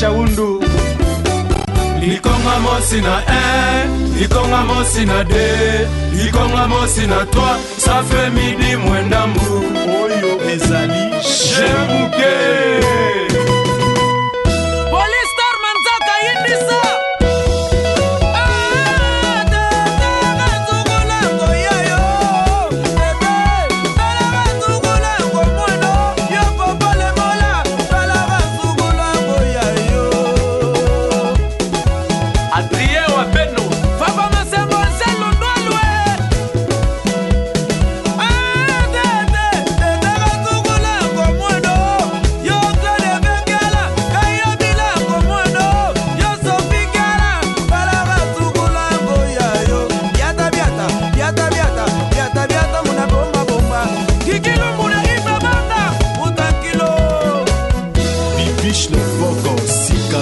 shawundu likonga mosi na 1 e, likonga mosi na 2 likonga mosi na 3 ça fait midi mwendambu oyo ezali je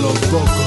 los cocos.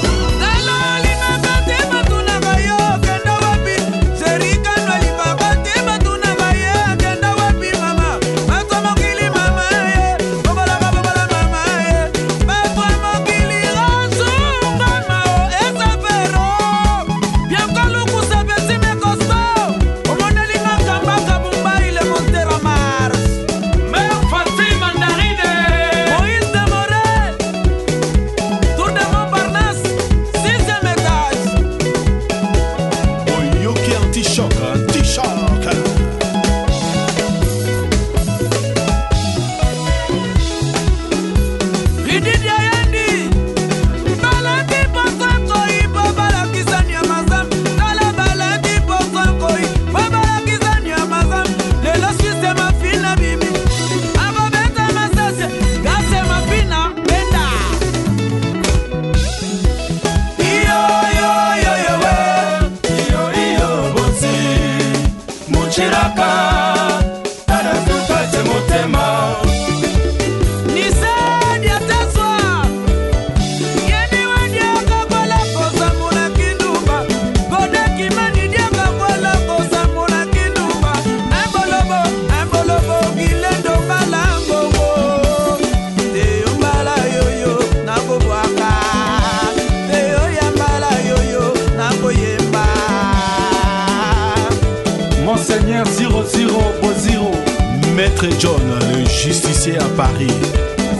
Maître John, le justicier à Paris,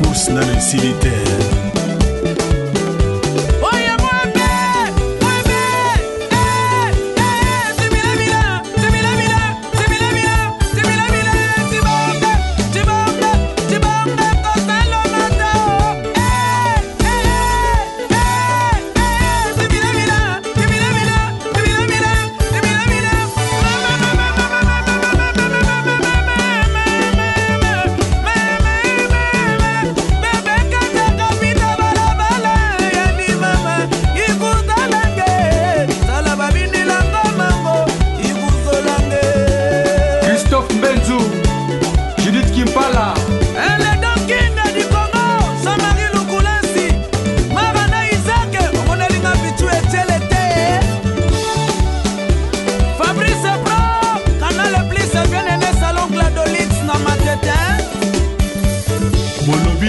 course dans le cimetières.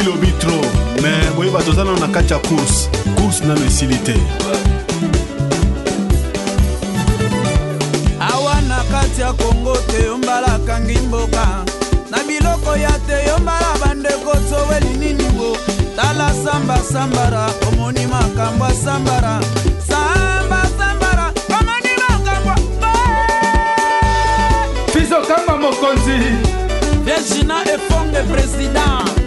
lobi tro me koyeba toza nano na kati ya course course nano esili te awa na kati ya kongo teyombala kangi mboka na biloko ya teyombala bandeko toweli nini bo tala samba sambara omoni makambo asambara samba sambara omoni makambo fizokamba mokonzi virgina efonge président